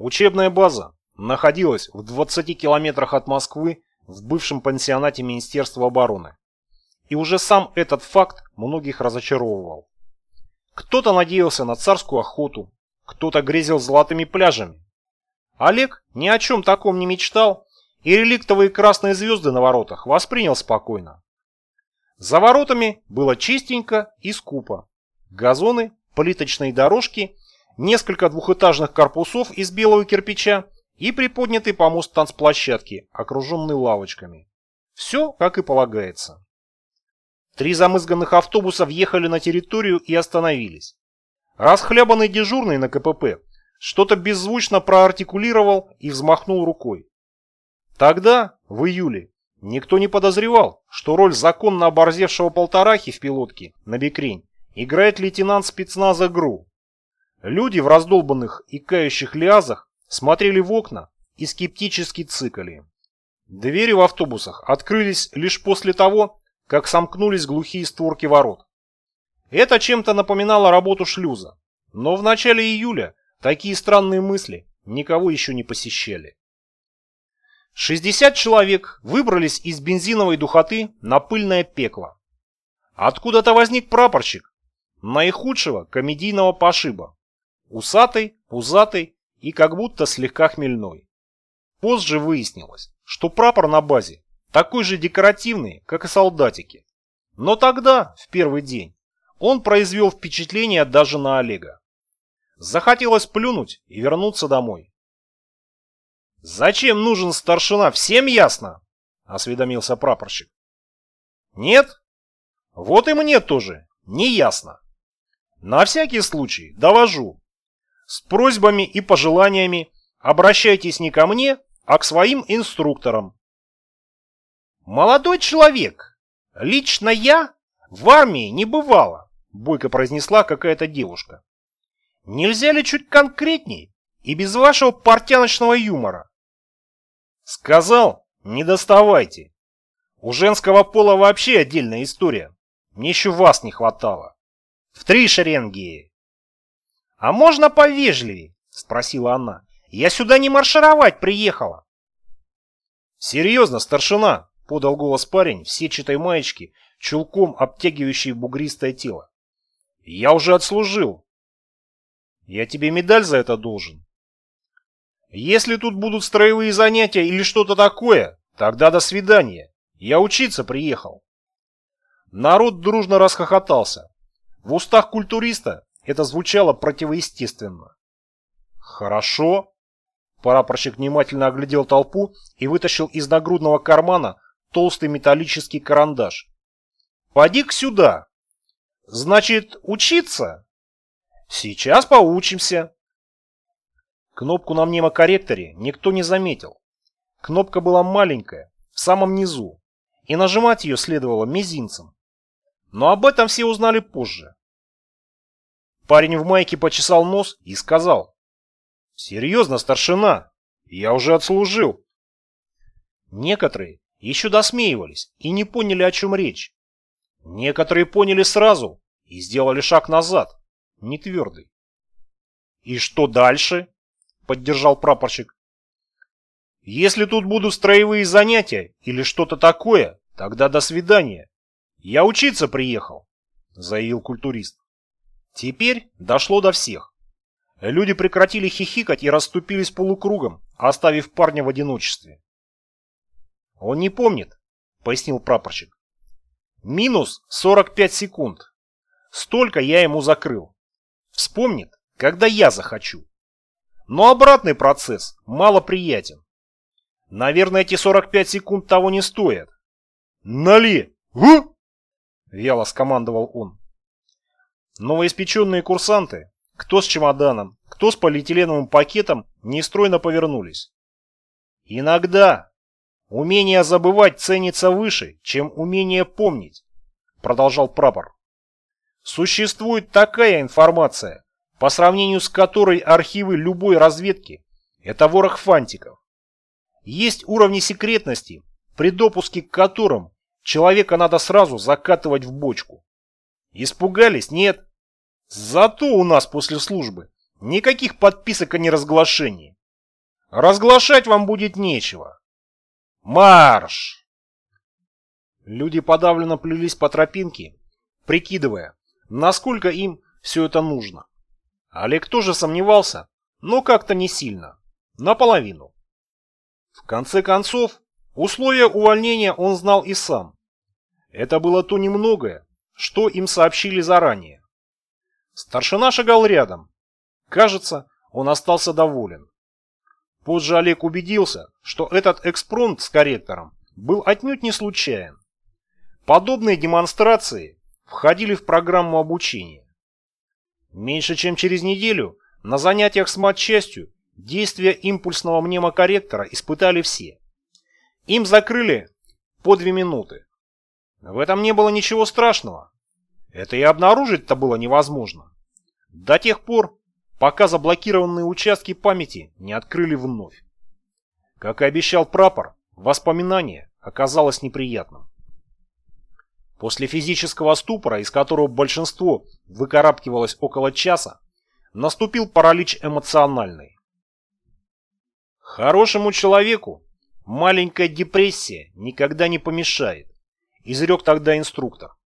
Учебная база находилась в 20 километрах от Москвы в бывшем пансионате Министерства обороны. И уже сам этот факт многих разочаровывал. Кто-то надеялся на царскую охоту, кто-то грезил золотыми пляжами. Олег ни о чем таком не мечтал и реликтовые красные звезды на воротах воспринял спокойно. За воротами было чистенько и скупо. Газоны, плиточные дорожки, несколько двухэтажных корпусов из белого кирпича и приподнятый помост танцплощадки, окруженный лавочками. Все, как и полагается. Три замызганных автобуса въехали на территорию и остановились. Расхлябанный дежурный на КПП что-то беззвучно проартикулировал и взмахнул рукой. Тогда, в июле, никто не подозревал, что роль законно оборзевшего полторахи в пилотке на бекрень играет лейтенант спецназа ГРУ. Люди в раздолбанных и кающих лиазах смотрели в окна и скептически цикали. Двери в автобусах открылись лишь после того, как сомкнулись глухие створки ворот. Это чем-то напоминало работу шлюза, но в начале июля такие странные мысли никого еще не посещали. 60 человек выбрались из бензиновой духоты на пыльное пекло. Откуда-то возник прапорщик, наихудшего комедийного пошиба. Усатый, пузатый и как будто слегка хмельной. Позже выяснилось, что прапор на базе такой же декоративный, как и солдатики. Но тогда, в первый день, он произвел впечатление даже на Олега. Захотелось плюнуть и вернуться домой. «Зачем нужен старшина, всем ясно?» — осведомился прапорщик. «Нет? Вот и мне тоже, не ясно. На всякий случай довожу. С просьбами и пожеланиями обращайтесь не ко мне, а к своим инструкторам. «Молодой человек, лично я в армии не бывала», — бойко произнесла какая-то девушка. «Нельзя ли чуть конкретней и без вашего портяночного юмора?» «Сказал, не доставайте. У женского пола вообще отдельная история. Мне еще вас не хватало. В три шеренги!» «А можно повежливее?» — спросила она. «Я сюда не маршировать приехала». «Серьезно, старшина?» — подал голос парень в сетчатой маечке, чулком обтягивающей бугристое тело. «Я уже отслужил. Я тебе медаль за это должен. Если тут будут строевые занятия или что-то такое, тогда до свидания. Я учиться приехал». Народ дружно расхохотался. В устах культуриста это звучало противоестественно. «Хорошо». Прапорщик внимательно оглядел толпу и вытащил из нагрудного кармана толстый металлический карандаш. «Поди-ка сюда!» «Значит, учиться?» «Сейчас поучимся!» Кнопку на мнемокорректоре никто не заметил. Кнопка была маленькая, в самом низу, и нажимать ее следовало мизинцем. Но об этом все узнали позже. Парень в майке почесал нос и сказал. «Серьезно, старшина, я уже отслужил». Некоторые еще досмеивались и не поняли, о чем речь. Некоторые поняли сразу и сделали шаг назад, не твердый. «И что дальше?» — поддержал прапорщик. «Если тут будут строевые занятия или что-то такое, тогда до свидания. Я учиться приехал», — заявил культурист. Теперь дошло до всех. Люди прекратили хихикать и расступились полукругом, оставив парня в одиночестве. «Он не помнит», — пояснил прапорщик. «Минус 45 секунд. Столько я ему закрыл. Вспомнит, когда я захочу. Но обратный процесс малоприятен. Наверное, эти 45 секунд того не стоят. «Нали! Гу!» — вяло скомандовал он. Новоиспеченные курсанты, кто с чемоданом, кто с полиэтиленовым пакетом, нестройно повернулись. Иногда умение забывать ценится выше, чем умение помнить, продолжал прапор. Существует такая информация, по сравнению с которой архивы любой разведки – это ворох фантиков. Есть уровни секретности, при допуске к которым человека надо сразу закатывать в бочку. Испугались? Нет. Зато у нас после службы никаких подписок о неразглашении. Разглашать вам будет нечего. Марш!» Люди подавленно плелись по тропинке, прикидывая, насколько им все это нужно. Олег тоже сомневался, но как-то не сильно, наполовину. В конце концов, условия увольнения он знал и сам. Это было то немногое, что им сообщили заранее. Старшина шагал рядом. Кажется, он остался доволен. Позже Олег убедился, что этот экспромт с корректором был отнюдь не случайен. Подобные демонстрации входили в программу обучения. Меньше чем через неделю на занятиях с матчастью действия импульсного мнемокорректора испытали все. Им закрыли по две минуты. В этом не было ничего страшного. Это и обнаружить-то было невозможно. До тех пор, пока заблокированные участки памяти не открыли вновь. Как и обещал прапор, воспоминание оказалось неприятным. После физического ступора, из которого большинство выкарабкивалось около часа, наступил паралич эмоциональный. Хорошему человеку маленькая депрессия никогда не помешает, изрек тогда инструктор.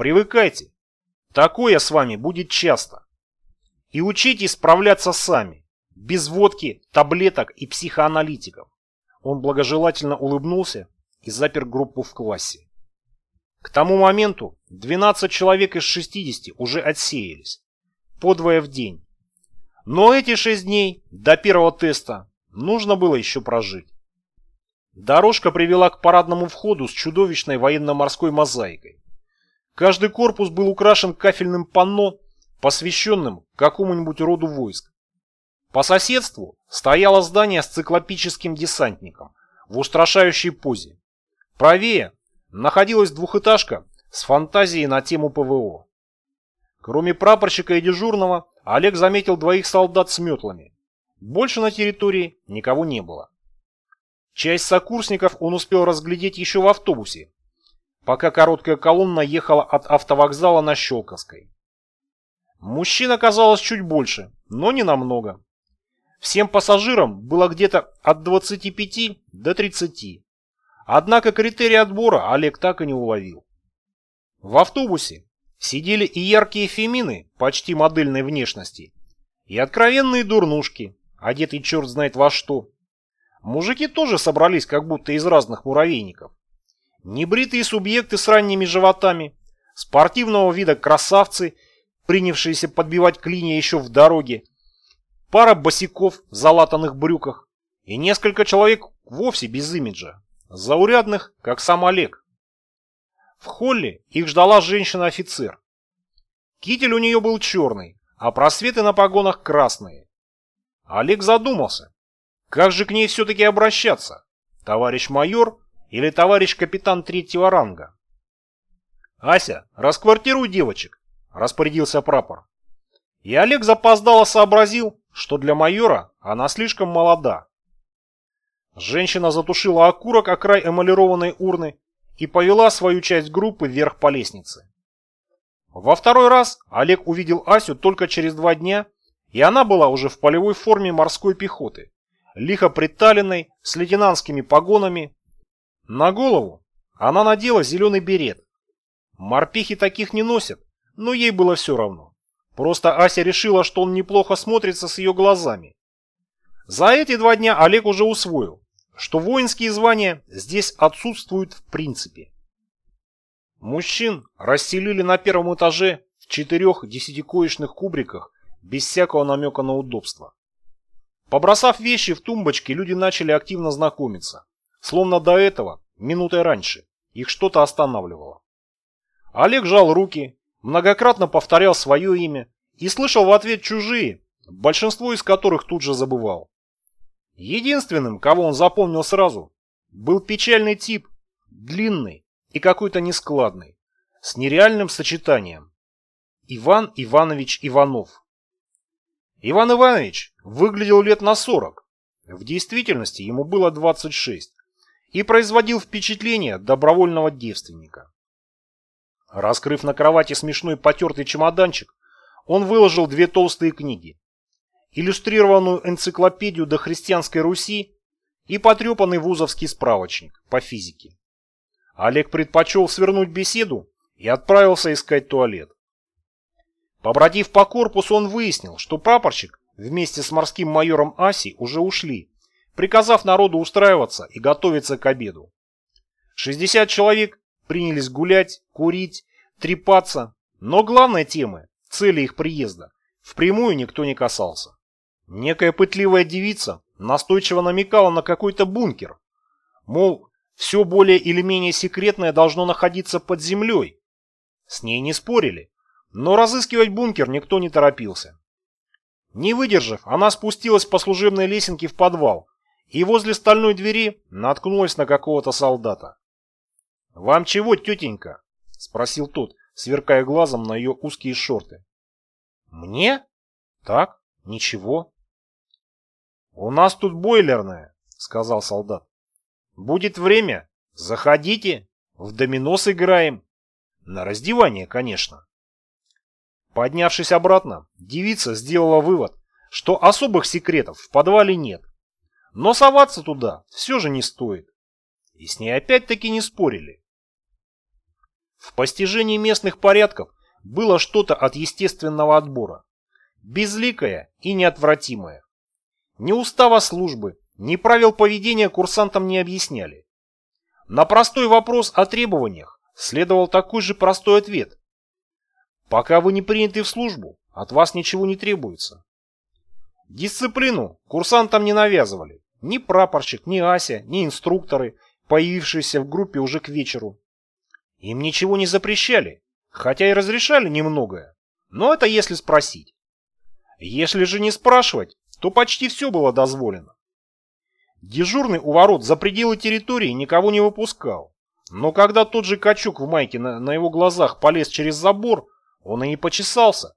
Привыкайте, такое с вами будет часто. И учитесь справляться сами, без водки, таблеток и психоаналитиков. Он благожелательно улыбнулся и запер группу в классе. К тому моменту 12 человек из 60 уже отсеялись, подвое в день. Но эти 6 дней до первого теста нужно было еще прожить. Дорожка привела к парадному входу с чудовищной военно-морской мозаикой. Каждый корпус был украшен кафельным панно, посвященным какому-нибудь роду войск. По соседству стояло здание с циклопическим десантником в устрашающей позе. Правее находилась двухэтажка с фантазией на тему ПВО. Кроме прапорщика и дежурного, Олег заметил двоих солдат с метлами. Больше на территории никого не было. Часть сокурсников он успел разглядеть еще в автобусе, пока короткая колонна ехала от автовокзала на Щелковской. Мужчин оказалось чуть больше, но не намного. Всем пассажирам было где-то от 25 до 30. Однако критерий отбора Олег так и не уловил. В автобусе сидели и яркие фемины почти модельной внешности, и откровенные дурнушки, одетые черт знает во что. Мужики тоже собрались как будто из разных муравейников. Небритые субъекты с ранними животами, спортивного вида красавцы, принявшиеся подбивать клинья еще в дороге, пара босиков в залатанных брюках и несколько человек вовсе без имиджа, заурядных, как сам Олег. В холле их ждала женщина-офицер. Китель у нее был черный, а просветы на погонах красные. Олег задумался, как же к ней все-таки обращаться, товарищ майор или товарищ капитан третьего ранга? «Ася, расквартируй девочек», — распорядился прапор. И Олег запоздало сообразил, что для майора она слишком молода. Женщина затушила окурок о край эмалированной урны и повела свою часть группы вверх по лестнице. Во второй раз Олег увидел Асю только через два дня, и она была уже в полевой форме морской пехоты, лихо приталенной, с лейтенантскими погонами. На голову она надела зеленый берет. Морпехи таких не носят, но ей было все равно. Просто Ася решила, что он неплохо смотрится с ее глазами. За эти два дня Олег уже усвоил, что воинские звания здесь отсутствуют в принципе. Мужчин расселили на первом этаже в четырех десятикоечных кубриках без всякого намека на удобство. Побросав вещи в тумбочки, люди начали активно знакомиться. Словно до этого, минутой раньше, их что-то останавливало. Олег жал руки, многократно повторял свое имя и слышал в ответ чужие, большинство из которых тут же забывал. Единственным, кого он запомнил сразу, был печальный тип, длинный и какой-то нескладный, с нереальным сочетанием. Иван Иванович Иванов. Иван Иванович выглядел лет на 40, в действительности ему было 26, и производил впечатление добровольного девственника. Раскрыв на кровати смешной потертый чемоданчик, он выложил две толстые книги иллюстрированную энциклопедию до христианской Руси и потрепанный вузовский справочник по физике. Олег предпочел свернуть беседу и отправился искать туалет. Побродив по корпусу, он выяснил, что прапорщик вместе с морским майором Аси уже ушли, приказав народу устраиваться и готовиться к обеду. 60 человек принялись гулять, курить, трепаться, но главной темы, цели их приезда, впрямую никто не касался. Некая пытливая девица настойчиво намекала на какой-то бункер. Мол, все более или менее секретное должно находиться под землей. С ней не спорили, но разыскивать бункер никто не торопился. Не выдержав, она спустилась по служебной лесенке в подвал и возле стальной двери наткнулась на какого-то солдата. «Вам чего, тетенька?» — спросил тот, сверкая глазом на ее узкие шорты. «Мне? Так, ничего». «У нас тут бойлерная», — сказал солдат. «Будет время. Заходите. В домино сыграем. На раздевание, конечно». Поднявшись обратно, девица сделала вывод, что особых секретов в подвале нет. Но соваться туда все же не стоит. И с ней опять-таки не спорили. В постижении местных порядков было что-то от естественного отбора. Безликое и неотвратимое. Ни устава службы, ни правил поведения курсантам не объясняли. На простой вопрос о требованиях следовал такой же простой ответ. Пока вы не приняты в службу, от вас ничего не требуется. Дисциплину курсантам не навязывали. Ни прапорщик, ни Ася, ни инструкторы, появившиеся в группе уже к вечеру. Им ничего не запрещали, хотя и разрешали немногое. Но это если спросить. Если же не спрашивать, то почти все было дозволено. Дежурный у ворот за пределы территории никого не выпускал. Но когда тот же качук в майке на, на его глазах полез через забор, он и не почесался.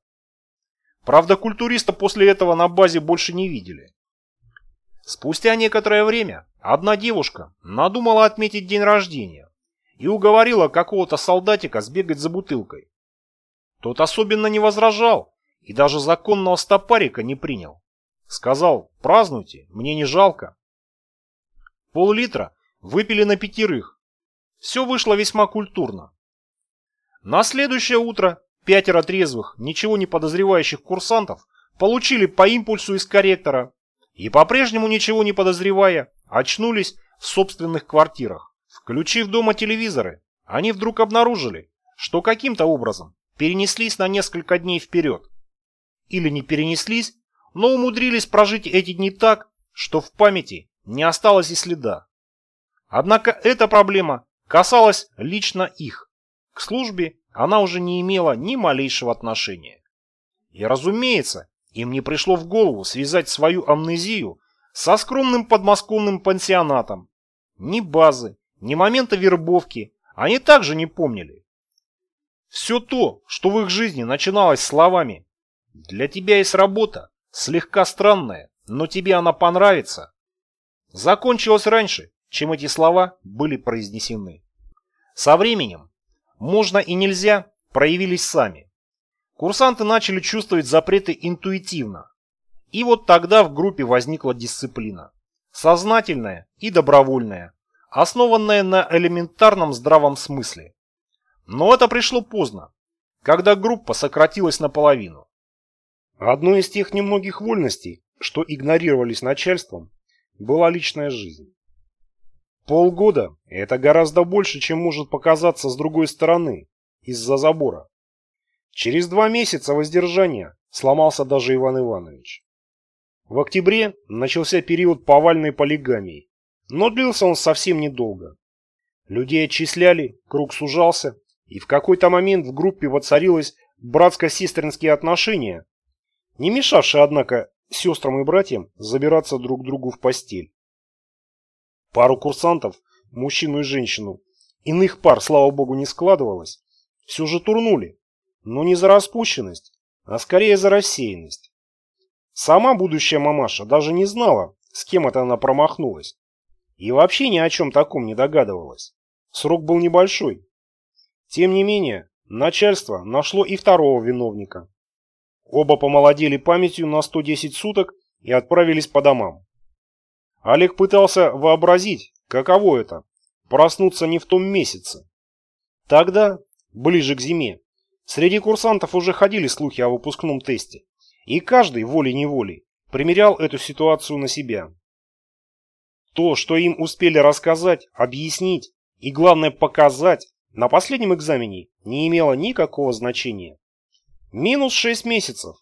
Правда, культуриста после этого на базе больше не видели. Спустя некоторое время одна девушка надумала отметить день рождения и уговорила какого-то солдатика сбегать за бутылкой. Тот особенно не возражал и даже законного стопарика не принял. Сказал, празднуйте, мне не жалко. Пол-литра выпили на пятерых. Все вышло весьма культурно. На следующее утро пятеро трезвых, ничего не подозревающих курсантов получили по импульсу из корректора и по-прежнему ничего не подозревая, очнулись в собственных квартирах. Включив дома телевизоры, они вдруг обнаружили, что каким-то образом перенеслись на несколько дней вперед. Или не перенеслись, но умудрились прожить эти дни так, что в памяти не осталось и следа. Однако эта проблема касалась лично их. К службе она уже не имела ни малейшего отношения. И разумеется, им не пришло в голову связать свою амнезию со скромным подмосковным пансионатом. Ни базы, ни момента вербовки они также не помнили. Все то, что в их жизни начиналось словами «Для тебя есть работа, слегка странная, но тебе она понравится», закончилось раньше, чем эти слова были произнесены. Со временем «можно» и «нельзя» проявились сами. Курсанты начали чувствовать запреты интуитивно. И вот тогда в группе возникла дисциплина. Сознательная и добровольная, основанная на элементарном здравом смысле. Но это пришло поздно, когда группа сократилась наполовину. Одной из тех немногих вольностей, что игнорировались начальством, была личная жизнь. Полгода – это гораздо больше, чем может показаться с другой стороны, из-за забора. Через два месяца воздержания сломался даже Иван Иванович. В октябре начался период повальной полигамии, но длился он совсем недолго. Людей отчисляли, круг сужался, и в какой-то момент в группе воцарилось братско-сестринские отношения, не мешавшие, однако, сестрам и братьям забираться друг к другу в постель. Пару курсантов, мужчину и женщину, иных пар, слава богу, не складывалось, все же турнули, но не за распущенность, а скорее за рассеянность. Сама будущая мамаша даже не знала, с кем это она промахнулась. И вообще ни о чем таком не догадывалась. Срок был небольшой. Тем не менее, начальство нашло и второго виновника. Оба помолодели памятью на 110 суток и отправились по домам. Олег пытался вообразить, каково это – проснуться не в том месяце. Тогда, ближе к зиме, среди курсантов уже ходили слухи о выпускном тесте, и каждый волей-неволей примерял эту ситуацию на себя. То, что им успели рассказать, объяснить и, главное, показать, на последнем экзамене не имело никакого значения. Минус шесть месяцев.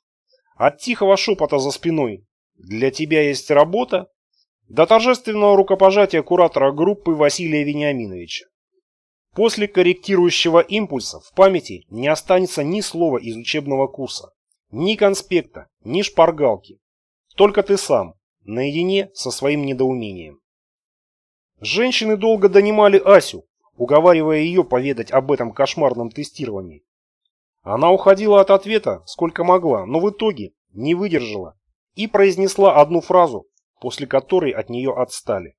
От тихого шепота за спиной «Для тебя есть работа» до торжественного рукопожатия куратора группы Василия Вениаминовича. После корректирующего импульса в памяти не останется ни слова из учебного курса, ни конспекта, ни шпаргалки. Только ты сам, наедине со своим недоумением. Женщины долго донимали Асю, уговаривая ее поведать об этом кошмарном тестировании. Она уходила от ответа сколько могла, но в итоге не выдержала и произнесла одну фразу, после которой от нее отстали.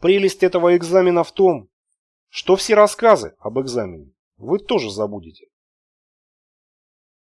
Прелесть этого экзамена в том, что все рассказы об экзамене вы тоже забудете.